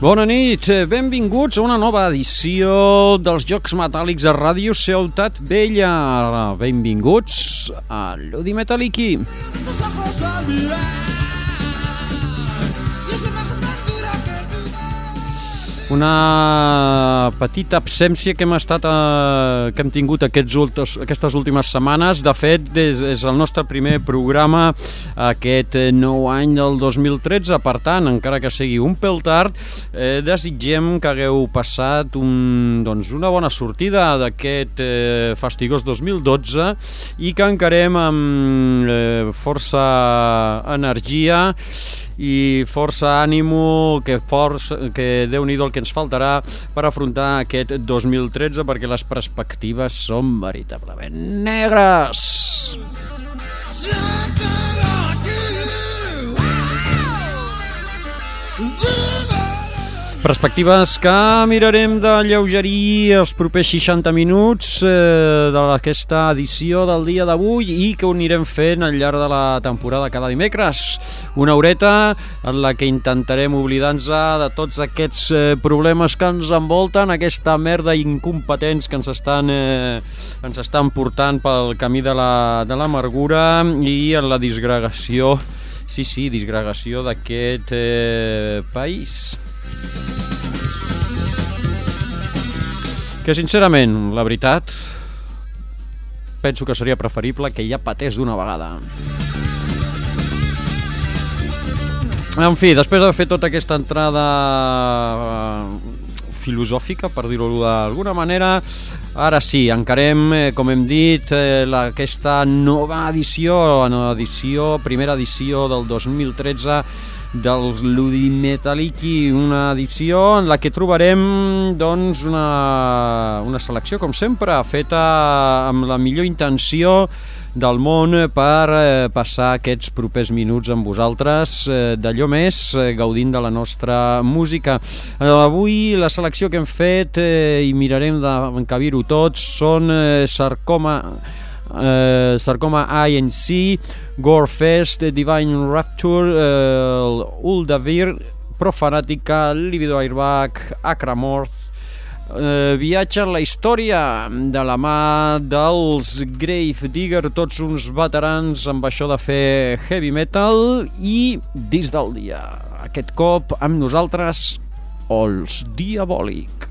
Bona nit, eh, benvinguts a una nova edició dels Jocs Metàl·lics a Ràdio Ciutat Vella. Benvinguts a Ludi Metalliqui. de tus Una petita absència que hem estat eh, que hem tingut aquests ultos, aquestes últimes setmanes. De fet, des, és el nostre primer programa aquest eh, nou any del 2013. Per tant, encara que sigui un pèl tard, eh, desitgem que hagueu passat un, doncs, una bona sortida d'aquest eh, fastigós 2012 i que encarem amb eh, força energia i força ànimo que, força, que Déu-n'hi-do el que ens faltarà per afrontar aquest 2013 perquè les perspectives són veritablement negres. Something like you Wow Perspectives que mirarem de lleugerir els propers 60 minuts eh, d'aquesta edició del dia d'avui i que ho anirem fent al llarg de la temporada cada dimecres. Una horeta en la que intentarem oblidar-nos de tots aquests eh, problemes que ens envolten, aquesta merda incompetents que ens estan, eh, ens estan portant pel camí de la- de l'amargura i en la disgregació, sí, sí, disgregació d'aquest eh, país. Que sincerament, la veritat, penso que seria preferible que ja patés d'una vegada. En fi, després d'haver fet tota aquesta entrada eh, filosòfica, per dir-ho d'alguna manera, ara sí, encarem, eh, com hem dit, eh, la, aquesta nova edició, la nova edició, primera edició del 2013 dels Ludi Metallici, una edició en la que trobarem doncs, una, una selecció, com sempre, feta amb la millor intenció del món per eh, passar aquests propers minuts amb vosaltres eh, d'allò més, eh, gaudint de la nostra música. Eh, avui la selecció que hem fet eh, i mirarem d'encabir-ho tots són eh, Sarcoma eh, Sarcoma INC, Gorefest, Divine Rapture, eh, Uldavir, Profanàtica, Libido Airbag, Acramorth, eh, viatge en la història de la mà dels Grave Digger, tots uns veterans amb això de fer heavy metal i disc del dia. Aquest cop amb nosaltres, els Diabòlic.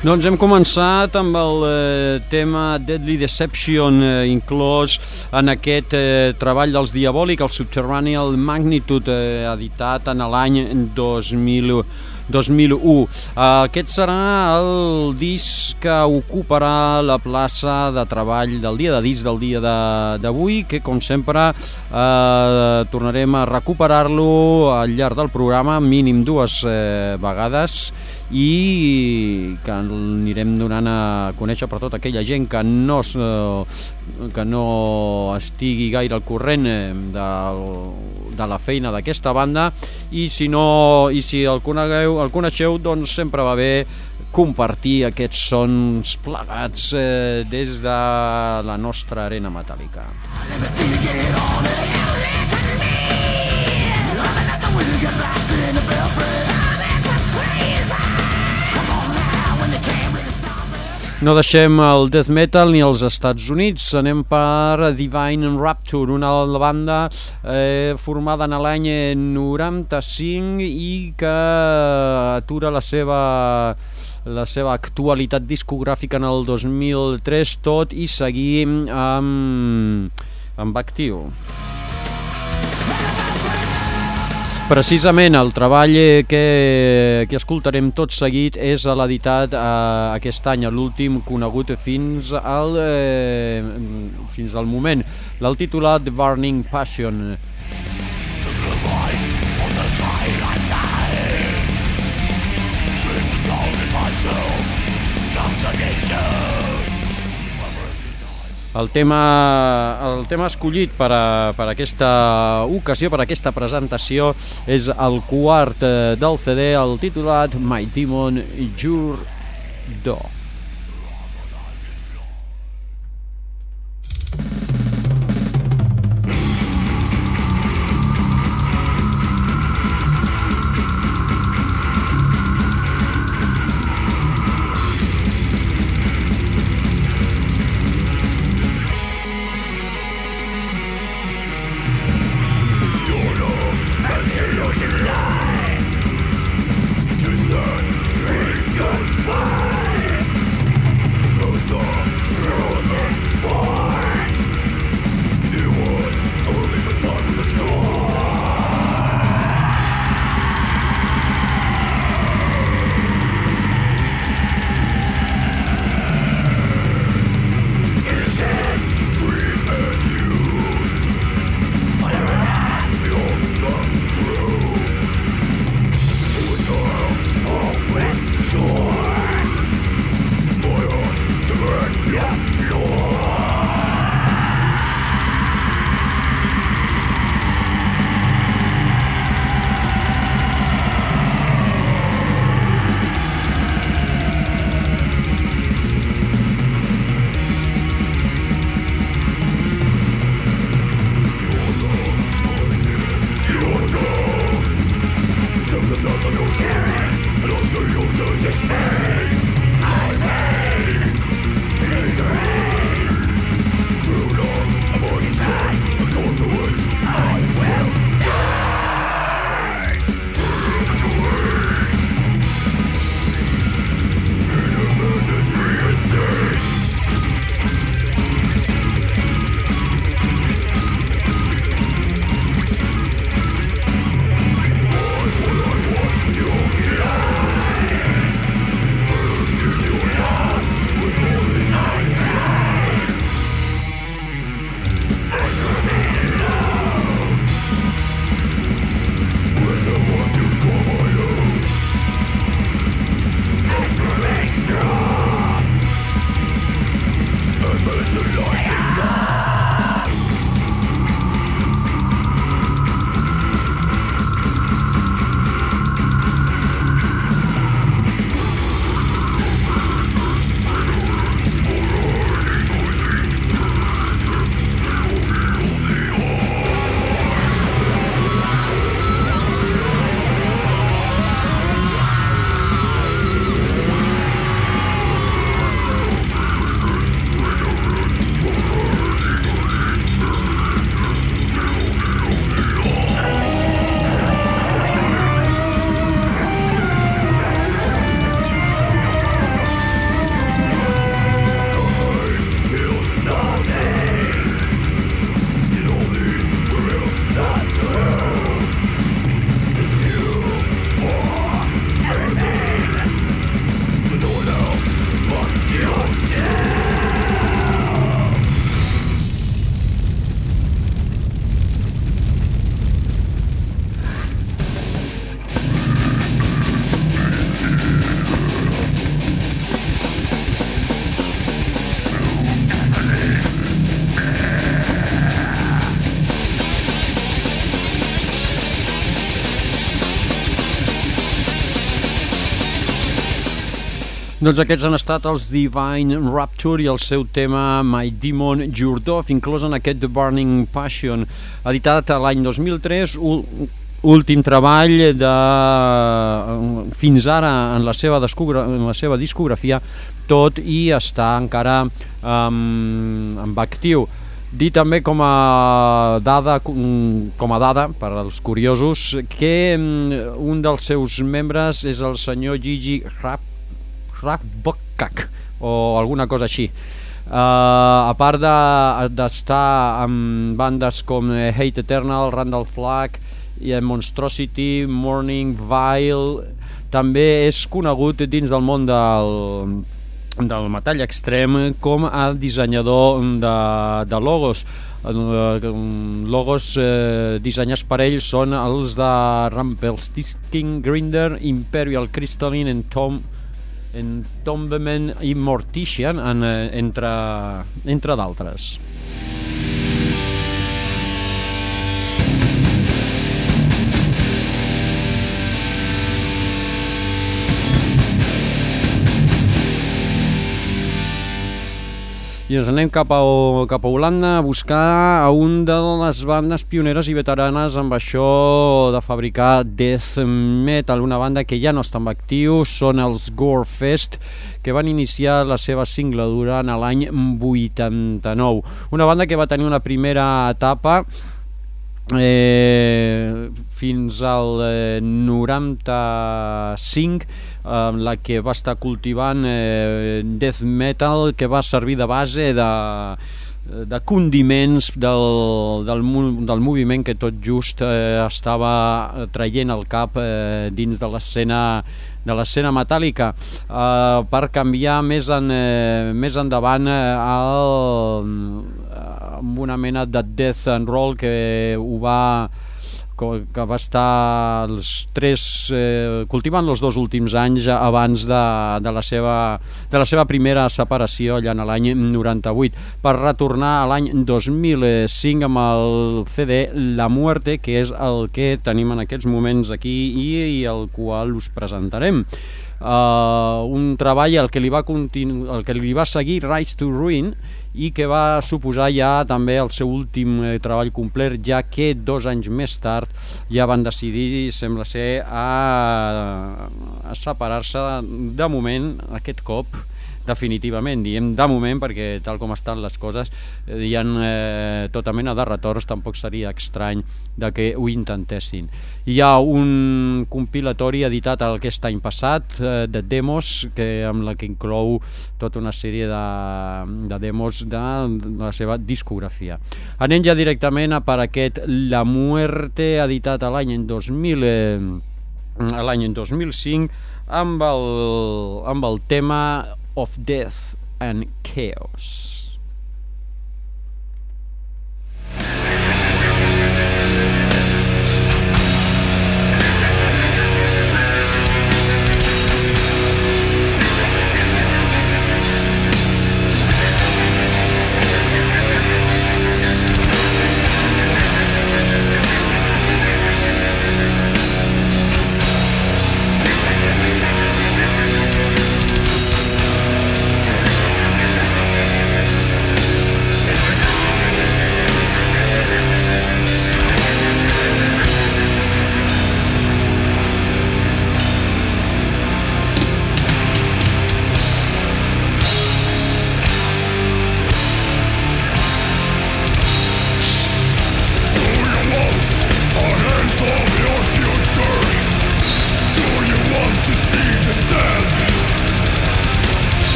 Doncs hem començat amb el eh, tema Deadly Deception eh, inclòs en aquest eh, treball dels Diabòlic, el Subterranean Magnitude, eh, editat en l'any 2000, 2001. Aquest serà el disc que ocuparà la plaça de treball del dia de disc del dia d'avui, que com sempre eh, tornarem a recuperar-lo al llarg del programa, mínim dues eh, vegades, i que anirem donant a conèixer per tota aquella gent que no, que no estigui gaire al corrent eh, de, de la feina d'aquesta banda i si, no, i si el conegueu, el coneixeu doncs sempre va bé compartir aquests sons plegats eh, des de la nostra arena metàl·lica. No deixem el death metal ni els Estats Units, anem per Divine Rapture, una banda eh, formada en l'any 95 i que atura la seva la seva actualitat discogràfica en el 2003 tot i seguir amb, amb actiu. Precisament el treball que, que escoltarem tot seguit és l'editat eh, aquest any, l'últim conegut fins al, eh, fins al moment, l'ha titulat Burning Passion. El tema, el tema escollit per, a, per a aquesta ocasió, per a aquesta presentació, és el quart eh, del CD, el titulat My Demon Your Dog. Doncs aquests han estat els Divine Rapture i el seu tema My Demon Jurdov, inclòs en aquest The Burning Passion, editat l'any 2003, últim treball de fins ara en la seva, en la seva discografia, tot i està encara um, amb actiu. Dir també com a dada, com a dada per als curiosos que un dels seus membres és el senyor Gigi Rap Rakbokak o alguna cosa així. Uh, a part d'estar de, amb bandes com eh, Hate Eternal, Randall Flagg i Monstrosity, Morning Vile, també és conegut dins del món del, del metall extrem com a dissenyador de, de logos eh, logos eh, dissenyats per ell són els de Rumpelstiltskin Grinder, Imperial Crystalline and Tom Entombament i Mortician, en, eh, entre, entre d'altres. I ens anem cap a, cap a Holanda a buscar a un de les bandes pioneres i veteranes amb això de fabricar death metal, una banda que ja no està en actiu, són els Gorefest, que van iniciar la seva singladura en l'any 89. Una banda que va tenir una primera etapa eh, fins al eh, 95 eh, la que va estar cultivant eh, death metal que va servir de base de de condiments del, del, del moviment que tot just eh, estava traient el cap eh, dins de l'escena de l'escena metàl·lica. Eh, per canviar més, en, eh, més endavant eh, el, amb una mena de death and roll que ho va que va estar els tres, eh, cultivant els dos últims anys abans de, de, la seva, de la seva primera separació allà en l'any 98 per retornar a l'any 2005 amb el CD La Muerte que és el que tenim en aquests moments aquí i, i el qual us presentarem uh, un treball al que li va el que li va seguir Rise to Ruin i que va suposar ja també el seu últim eh, treball complet ja que dos anys més tard ja van decidir, sembla ser a, a separar-se de moment aquest cop definitivament, diem de moment perquè tal com estan les coses eh, hi ha eh, tota mena de retorns tampoc seria estrany de que ho intentessin. Hi ha un compilatori editat aquest any passat eh, de demos que, amb la que inclou tota una sèrie de, de demos de, de la seva discografia. Anem ja directament a per aquest La Muerte editat l'any 2000 eh, l'any 2005 amb el, amb el tema of death and chaos.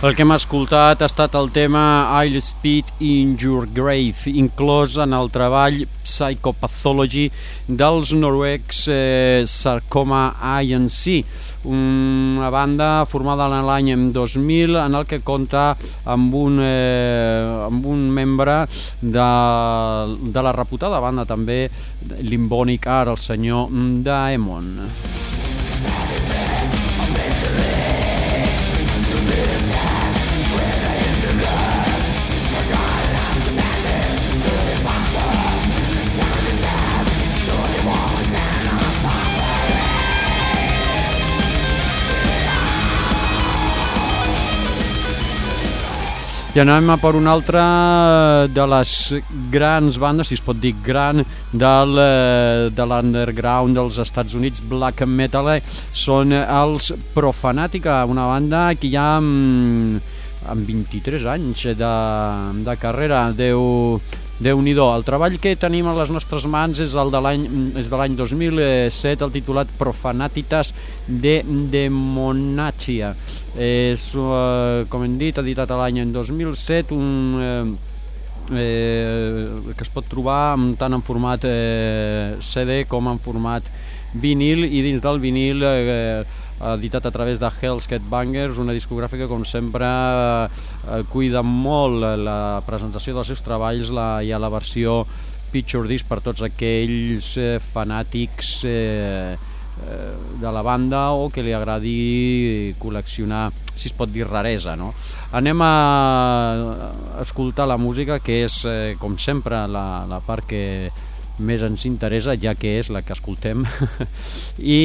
El que hem escoltat ha estat el tema I'll Speed in Your Grave, inclòs en el treball Psychopathology dels noruecs eh, Sarcoma INC, una banda formada en l'any 2000 en el que compta amb un, eh, amb un membre de, de la reputada banda també Limbonic Art, el senyor Daemon. I anem a per una altra de les grans bandes, si es pot dir gran, del, eh, de l'underground dels Estats Units, black metal, eh, són els Profanatica, una banda que ja amb, amb 23 anys de, de carrera, Déu, déu nhi El treball que tenim a les nostres mans és el de l'any és de l'any 2007, el titulat Profanatitas de Demonachia. És, eh, com hem dit, editat l'any 2007, un... Eh, eh, que es pot trobar tant en format eh, CD com en format vinil i dins del vinil eh, editat a través de Hell's Cat Bangers, una discogràfica com sempre eh, cuida molt la presentació dels seus treballs la, i a la versió Picture Disc per tots aquells eh, fanàtics eh, eh, de la banda o que li agradi col·leccionar, si es pot dir raresa. No? Anem a escoltar la música, que és, eh, com sempre, la, la part que més ens interessa, ja que és la que escoltem. I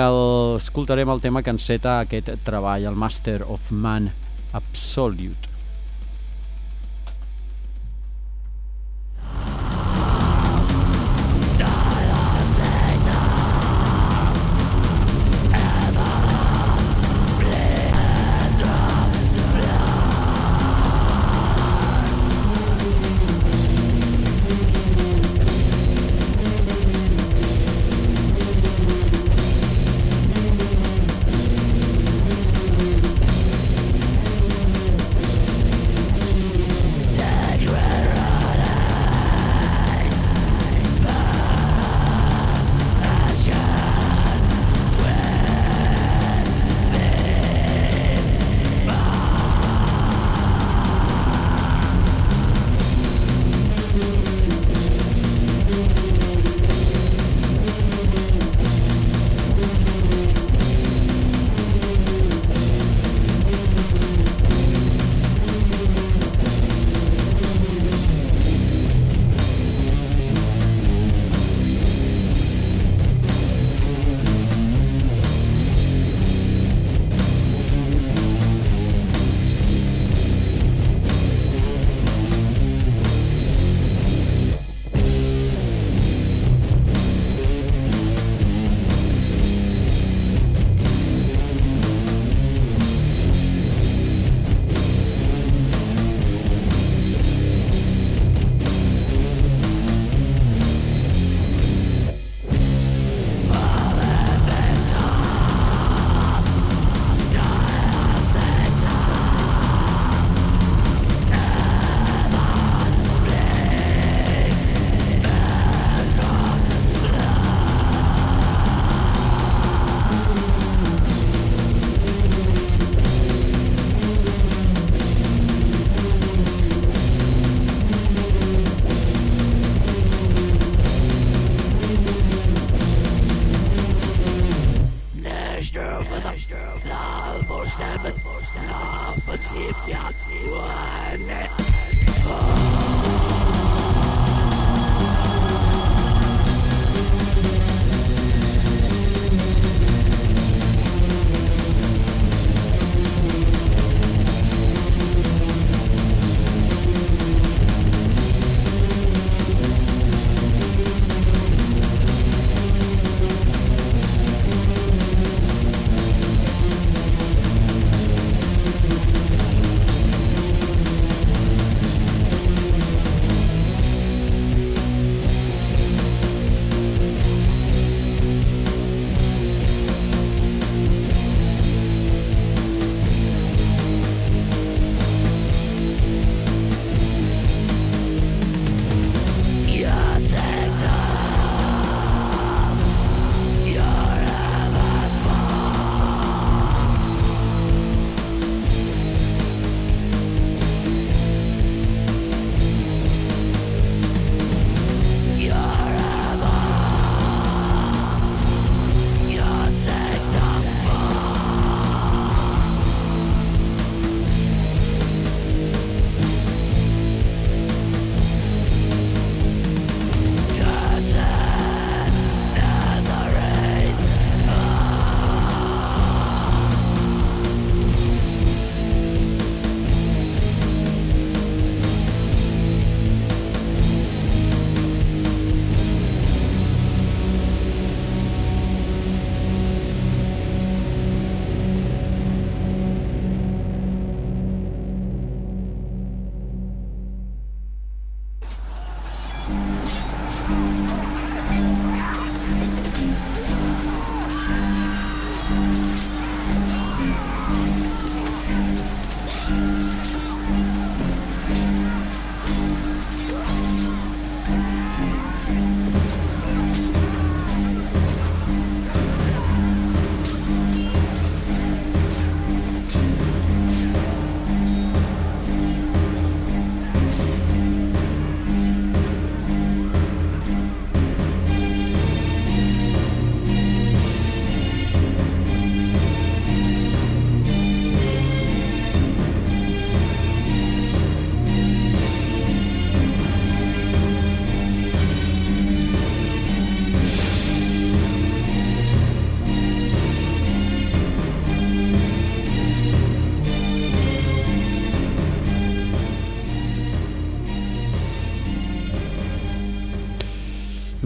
el, escoltarem el tema que enceta aquest treball, el Master of Man Absolute.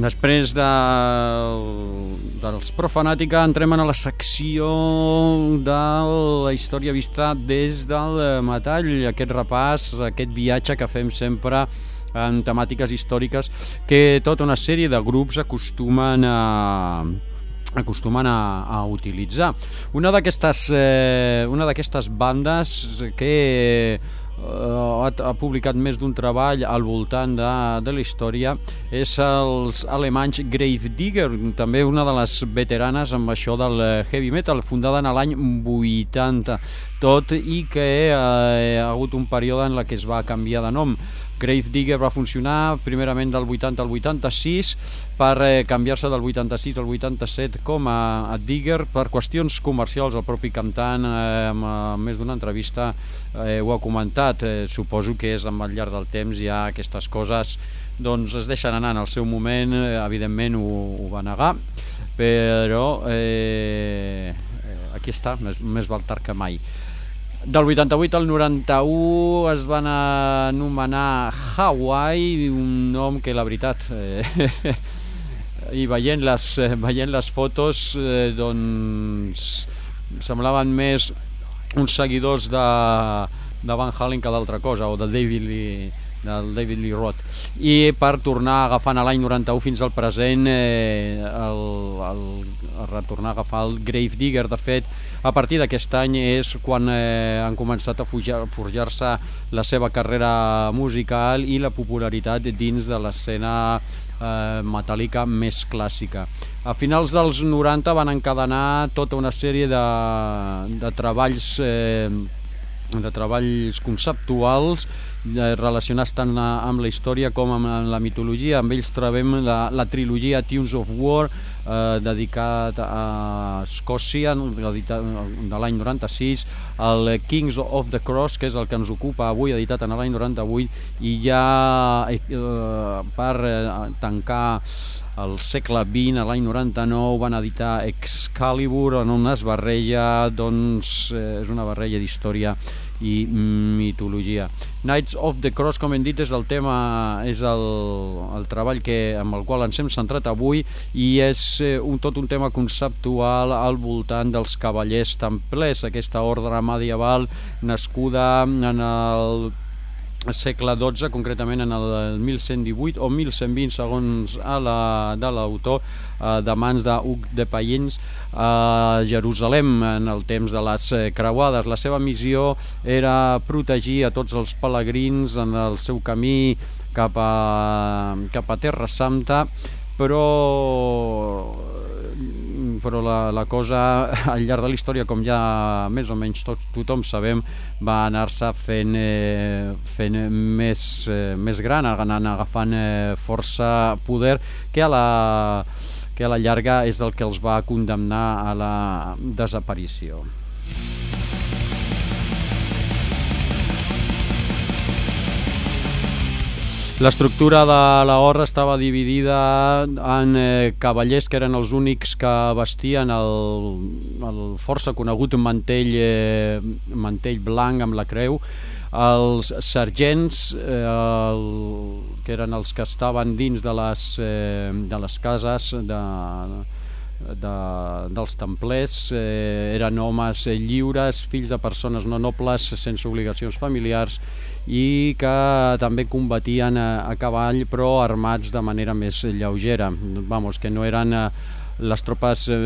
Després de, dels Profanàtica entrem a la secció de la història vista des del metall, aquest repàs, aquest viatge que fem sempre en temàtiques històriques que tota una sèrie de grups acostumen a acostumen a, a utilitzar. Una d'aquestes eh, una d'aquestes bandes que ha, ha publicat més d'un treball al voltant de, de la història és els alemanys Gravedigger, també una de les veteranes amb això del heavy metal, fundada en l'any 80, tot i que eh, ha hagut un període en la que es va canviar de nom. Grave Digger va funcionar primerament del 80 al 86 per eh, canviar-se del 86 al 87 com a, a Digger. Per qüestions comercials el propi cantant eh, amb, amb més d'una entrevista eh, ho ha comentat. Eh, suposo que és amb el llarg del temps ja aquestes coses doncs es deixen anar. En el seu moment eh, evidentment ho, ho va negar però eh, eh aquí està, més, més val tard que mai del 88 al 91 es van anomenar Hawaii, un nom que la veritat... Eh, i veient les, veient les fotos eh, doncs semblaven més uns seguidors de, de Van Halen que d'altra cosa o de David Lee del David Lee Roth. I per tornar agafant l'any 91 fins al present eh, el, el, el retornar a agafar el Grave Digger de fet a partir d'aquest any és quan eh, han començat a forjar-se la seva carrera musical i la popularitat dins de l'escena eh, metàl·lica més clàssica. A finals dels 90 van encadenar tota una sèrie de, de treballs eh, de treballs conceptuals eh, relacionats tant amb la història com amb la mitologia. Amb ells trobem la, la trilogia Tunes of War, eh, dedicat a Escòcia, de l'any 96, el Kings of the Cross, que és el que ens ocupa avui, editat en l'any 98, i ja eh, per eh, tancar al segle XX, l'any 99, van editar Excalibur, on es barreja, doncs, eh, és una barreja d'història i mitologia. Knights of the Cross, com hem dit, és el tema, és el, el treball que, amb el qual ens hem centrat avui i és eh, un, tot un tema conceptual al voltant dels cavallers templers, aquesta ordre medieval nascuda en el segle XII, concretament en el 1118 o 1120 segons a la, de l'autor eh, de mans d'Huc de Payens a Jerusalem en el temps de les eh, creuades. La seva missió era protegir a tots els pelegrins en el seu camí cap a, cap a Terra Santa però però la, la cosa al llarg de la història, com ja més o menys tot, tothom sabem, va anar-se fent, eh, fent més, eh, més gran, anant agafant eh, força poder que a la que a la llarga és el que els va condemnar a la desaparició. L'estructura de la horra estava dividida en eh, cavallers que eren els únics que vestien el, el força conegut mantell, eh, mantell blanc amb la creu, els sergents, eh, el, que eren els que estaven dins de les, eh, de les cases de, de, dels templers eh, eren homes lliures, fills de persones no nobles sense obligacions familiars i que també combatien a, a cavall però armats de manera més lleugera vamos, que no eren eh, les tropes eh,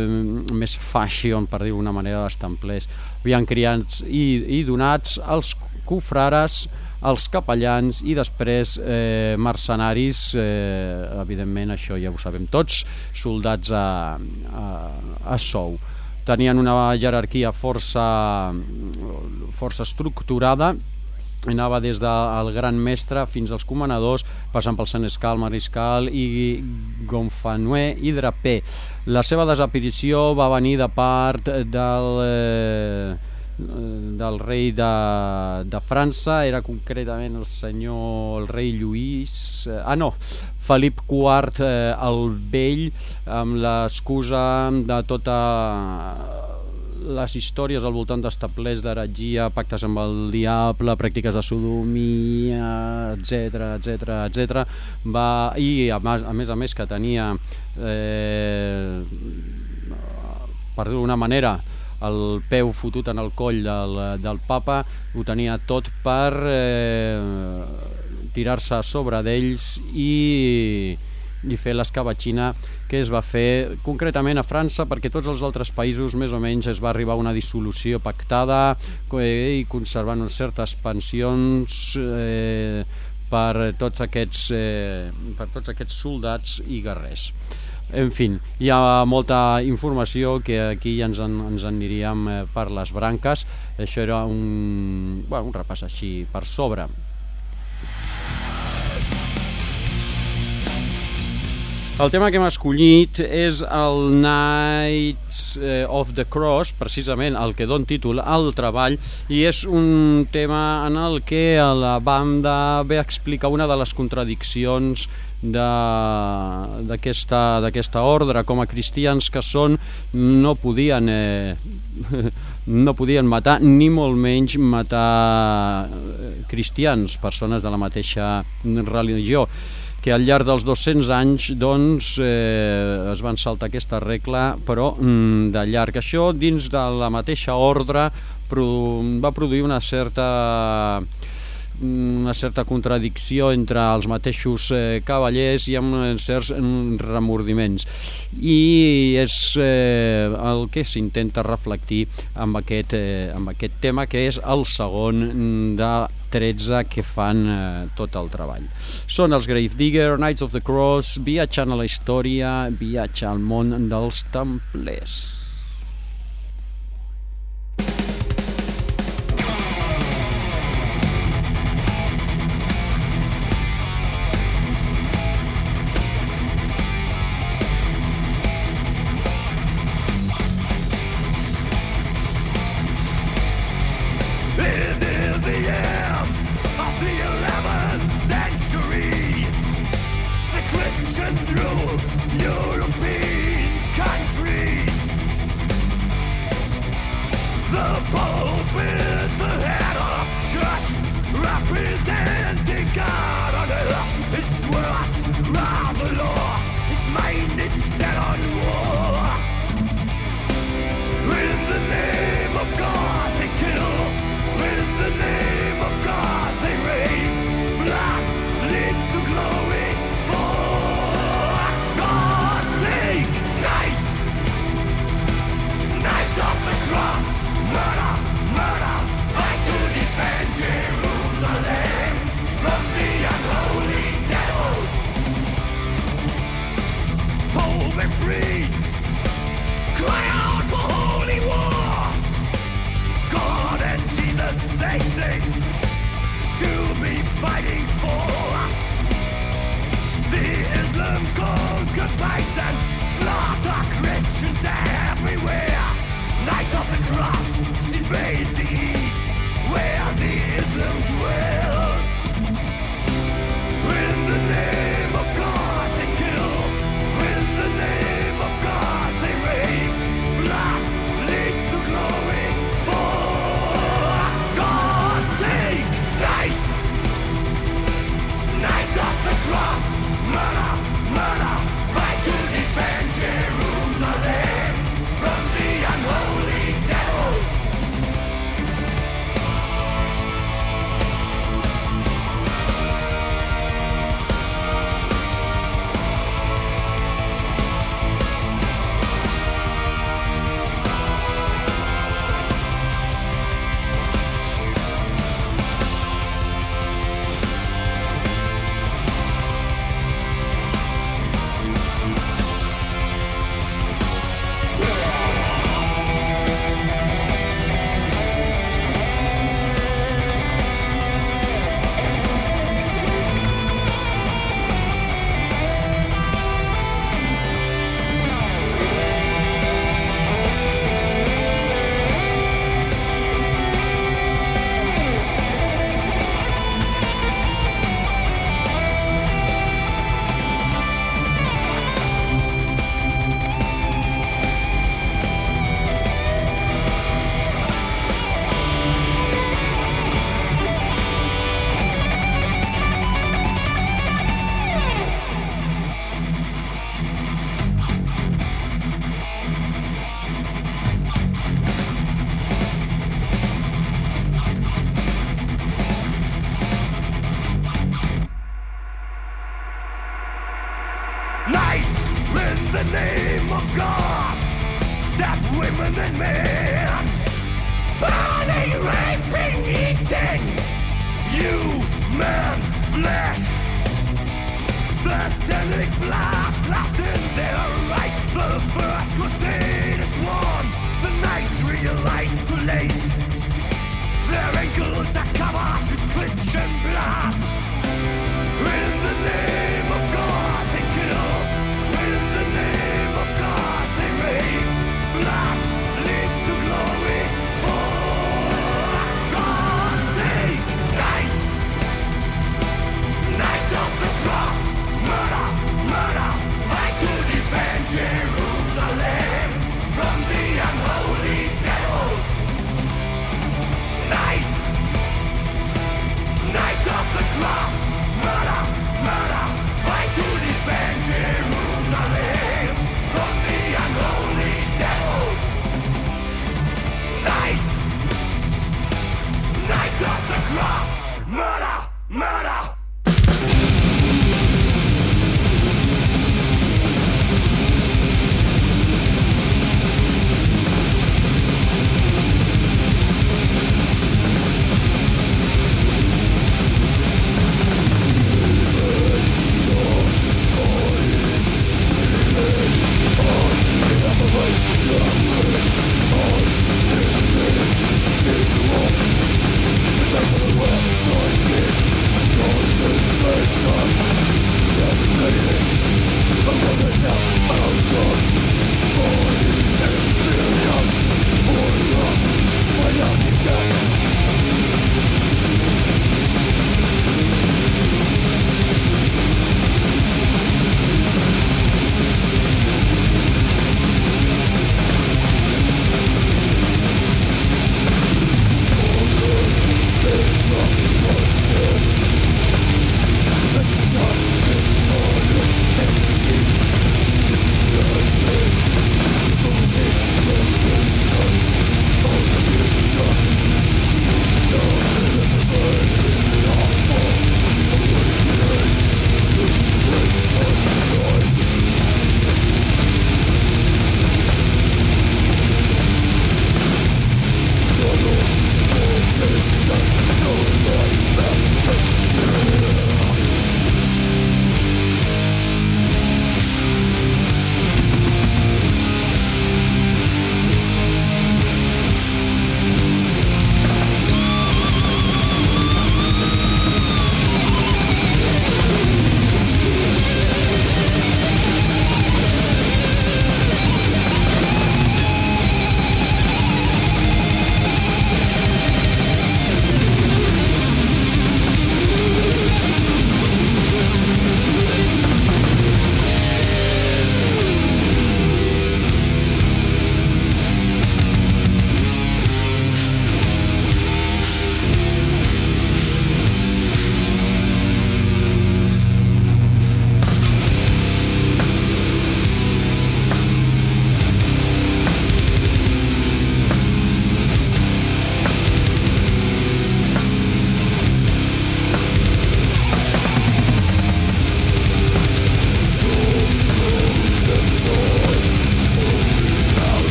més fashion per dir d'una manera dels templers havien criats i, i donats als cofrares els capellans i després eh, mercenaris, eh, evidentment això ja ho sabem tots, soldats a, a, a sou. Tenien una jerarquia força, força estructurada anava des del gran mestre fins als comanadors, passant pel senescal, mariscal i gonfanuer i draper. La seva desaparició va venir de part del... Eh, del rei de, de França, era concretament el senyor, el rei Lluís, eh, ah no, Felip IV eh, el Vell, amb l'excusa de tota les històries al voltant d'establers d'heretgia, pactes amb el diable, pràctiques de sodomia, etc etc etc. va i a a més a més que tenia eh, per dir-ho d'una manera el peu fotut en el coll del, del papa ho tenia tot per eh, tirar-se a sobre d'ells i, i fer l'escabatxina que es va fer concretament a França perquè tots els altres països més o menys es va arribar a una dissolució pactada eh, i conservant certes pensions eh, per tots aquests, eh, per tots aquests soldats i guerrers. En fi, hi ha molta informació que aquí ja ens, en, ens aniríem eh, per les branques. Això era un, bueno, un repàs així per sobre. El tema que hem escollit és el Knights eh, of the Cross, precisament el que don títol al treball, i és un tema en el que la banda ve a explicar una de les contradiccions d'aquesta ordre. Com a cristians que són no podien eh, no podien matar ni molt menys matar eh, cristians, persones de la mateixa religió que al llarg dels 200 anys doncs, eh, es van saltar aquesta regla, però mm, de llarg. Això, dins de la mateixa ordre, pro va produir una certa una certa contradicció entre els mateixos eh, cavallers i amb certs remordiments i és eh, el que s'intenta reflectir amb aquest, eh, amb aquest tema que és el segon de 13 que fan eh, tot el treball. Són els Gravedigger, Knights of the Cross, viatjant a la història, viatge al món dels templers.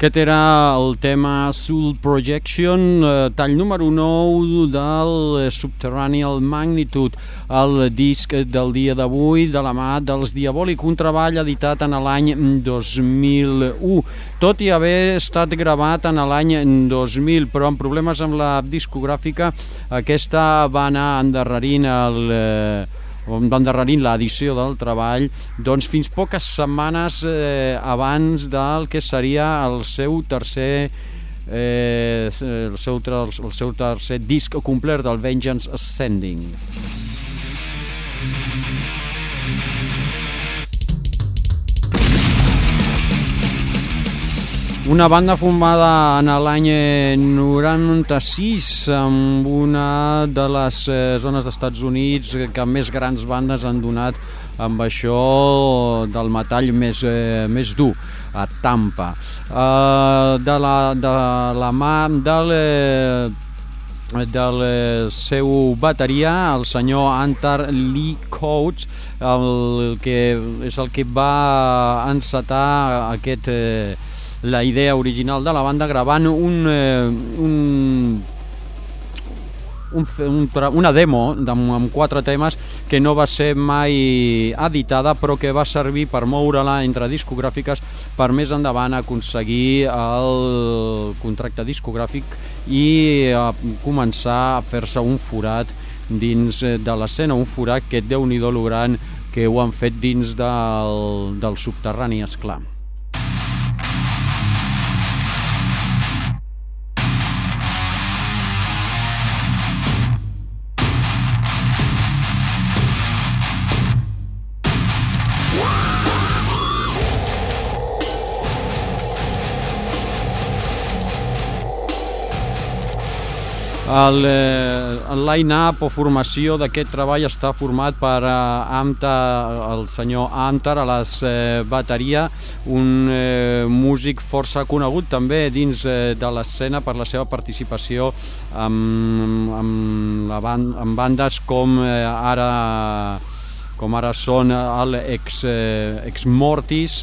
Aquest era el tema Soul Projection, eh, tall número 9 del Subterranean Magnitude, el disc del dia d'avui de la mà dels Diabòlic, un treball editat en l'any 2001, tot i haver estat gravat en l'any 2000, però amb problemes amb la discogràfica, aquesta va anar endarrerint el... Eh, va endarrerint l'edició del treball doncs fins poques setmanes eh, abans del que seria el seu tercer eh, el, seu, el seu tercer disc complet del Vengeance Ascending. Una banda formada en l'any 96 amb una de les eh, zones d'Estats Units que més grans bandes han donat amb això del metall més, eh, més dur a Tampa. Uh, de, la, de la mà del... Del seu bateria, el senyor Antar Lee Coates, el que és el que va encetar aquest eh, la idea original de la banda gravant un, eh, un un, un, una demo amb, amb quatre temes que no va ser mai editada però que va servir per moure-la entre discogràfiques per més endavant aconseguir el contracte discogràfic i a començar a fer-se un forat dins de l'escena, un forat que déu nhi lo gran que ho han fet dins del, del subterrani, esclar. El, el line-up o formació d'aquest treball està format per eh, Amta, el senyor Amtar a les eh, bateria, un eh, músic força conegut també dins eh, de l'escena per la seva participació amb, amb, la band, amb bandes com eh, ara com ara són el ex, eh, ex Mortis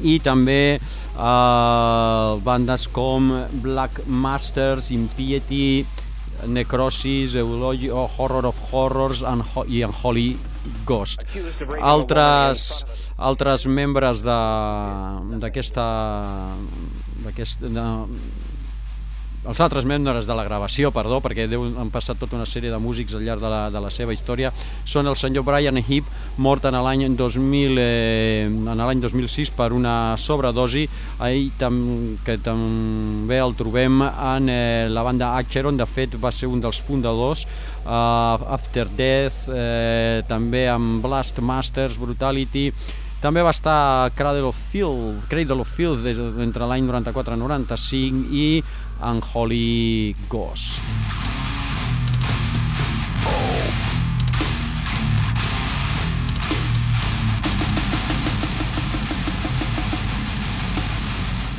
i també uh, bandes com Black Masters, Impiety, Necrosis, Eulogy, oh, Horror of Horrors and, i Unholy Ghost. Altres, altres membres d'aquesta d'aquest els altres membres de la gravació, perdó, perquè deu, han passat tota una sèrie de músics al llarg de la, de la seva història, són el senyor Brian Heap, mort en l'any 2000, eh, en l'any 2006 per una sobredosi, ahir tam, que també el trobem en eh, la banda Acheron, de fet va ser un dels fundadors, eh, After Death, eh, també amb Blast Masters, Brutality, també va estar Cradle of Filth, Cradle of Filth des, entre l'any 94 i 95 i Unholy Ghost.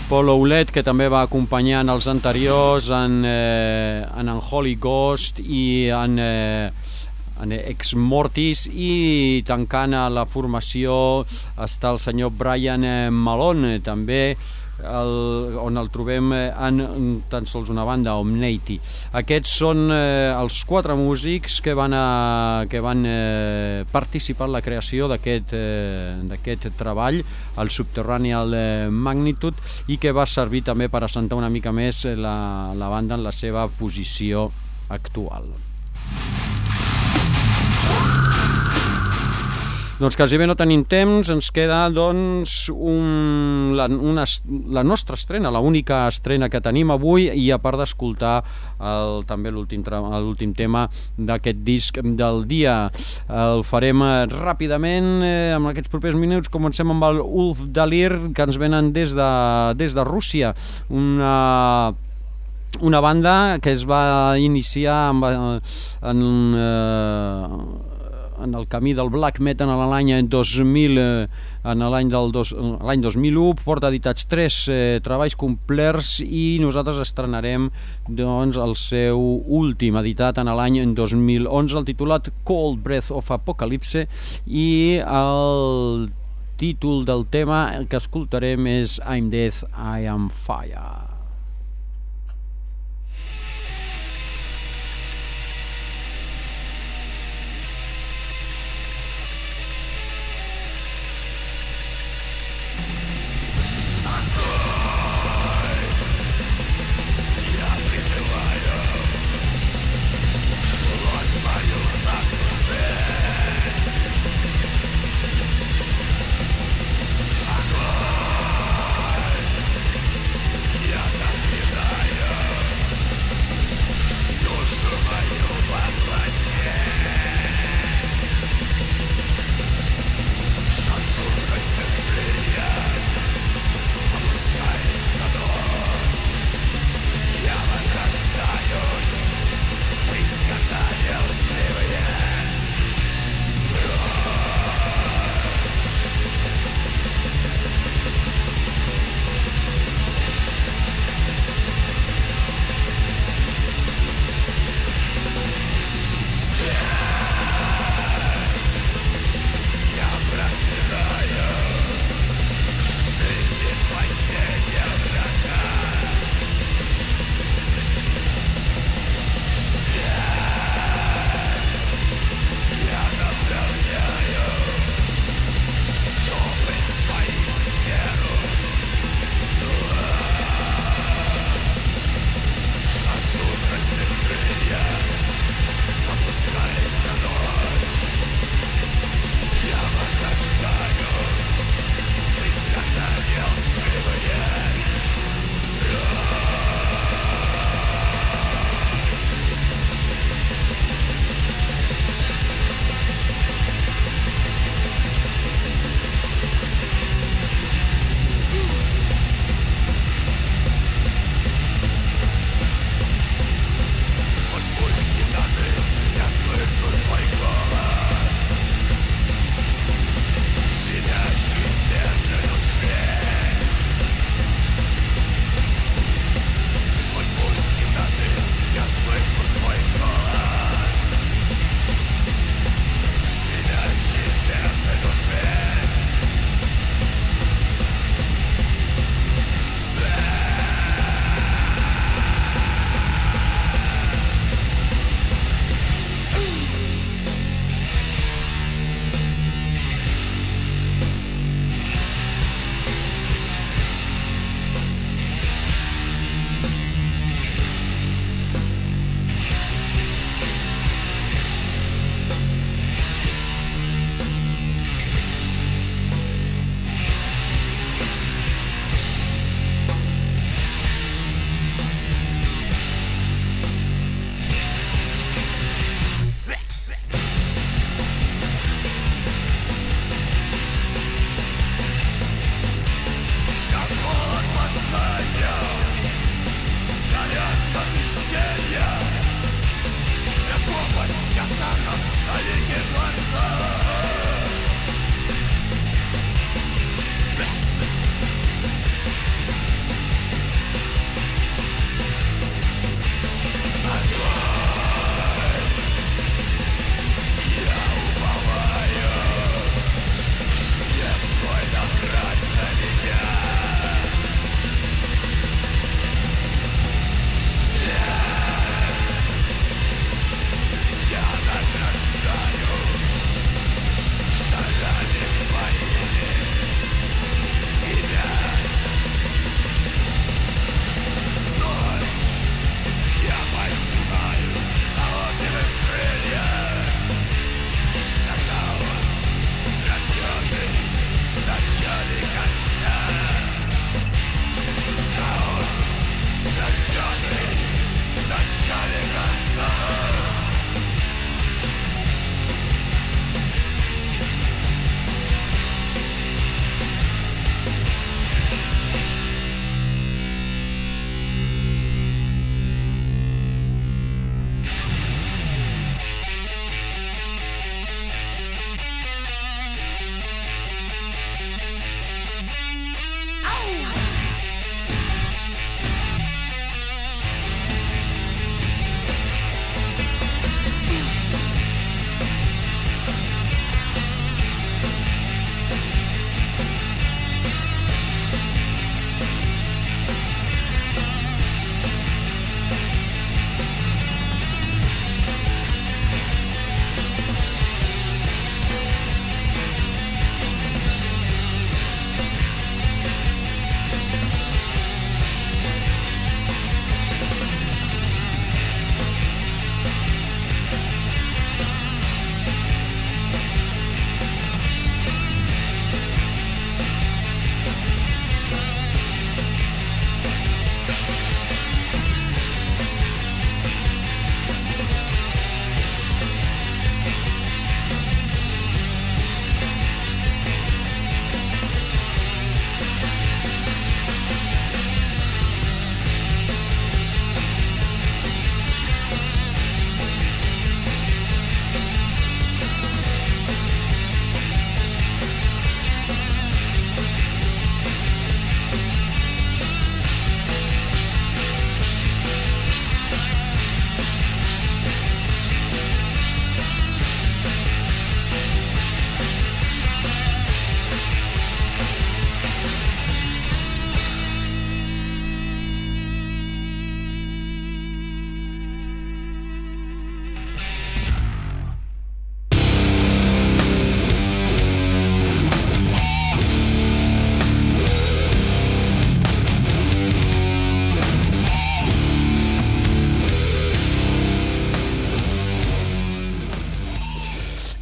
Paul Oulet, que també va acompanyar en els anteriors, en, eh, en Unholy Ghost i en... Eh, en Ex Mortis i tancant a la formació està el senyor Brian eh, Malone també el, on el trobem eh, en, tan sols una banda, Omnati. Aquests són eh, els quatre músics que van, a, que van eh, participar en la creació d'aquest eh, treball, el Subterranean Magnitude, i que va servir també per assentar una mica més la, la banda en la seva posició actual. Doncs quasi bé no tenim temps, ens queda doncs un, la, una, la nostra estrena, la única estrena que tenim avui i a part d'escoltar també l'últim tema d'aquest disc del dia. El farem eh, ràpidament, eh, amb aquests propers minuts, comencem amb el Ulf Dalir, que ens venen des de, des de Rússia, una una banda que es va iniciar amb, eh, en, eh, en el camí del black metal en l'any 2000 eh, en l'any del l'any 2001 porta editats tres eh, treballs complers i nosaltres estrenarem doncs el seu últim editat en l'any 2011 el titulat Cold Breath of Apocalypse i el títol del tema. Que escoltarem és I'm Death, I Am Fire.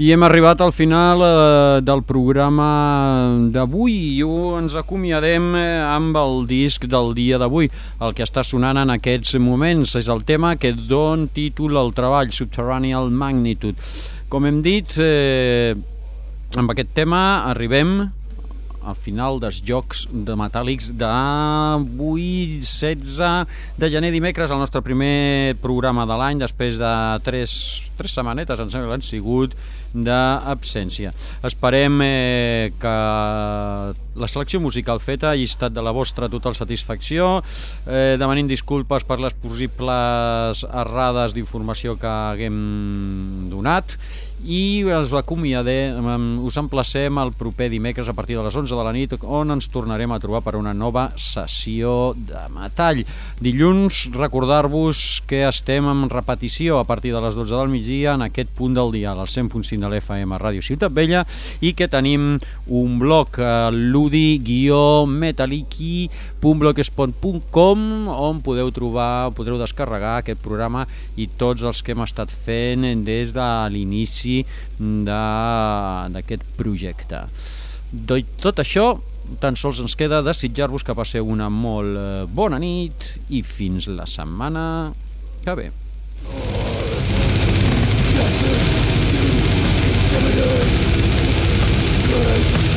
I hem arribat al final eh, del programa d'avui i ens acomiadem eh, amb el disc del dia d'avui. El que està sonant en aquests moments és el tema que don títol al treball, Subterranean Magnitude. Com hem dit, eh, amb aquest tema arribem al final dels jocs de metàl·lics d'avui 16 de gener dimecres el nostre primer programa de l'any després de tres, tres setmanetes em sembla que han sigut d'absència. Esperem eh, que la selecció musical feta hagi estat de la vostra total satisfacció. Eh, demanint disculpes per les possibles errades d'informació que haguem donat i us acomiadem, us emplacem el proper dimecres a partir de les 11 de la nit on ens tornarem a trobar per una nova sessió de metall. Dilluns recordar-vos que estem en repetició a partir de les 12 del migdia en aquest punt del dia, al 100.5 de l'FM Ràdio Ciutat Vella i que tenim un blog eh, ludi-metaliki.blogspot.com on podeu trobar, podreu descarregar aquest programa i tots els que hem estat fent des de l'inici de- d'aquest projecte. Tot tot això, tan sols ens queda desitjar-vos que passeu una molt eh, bona nit i fins la setmana que ve. Dread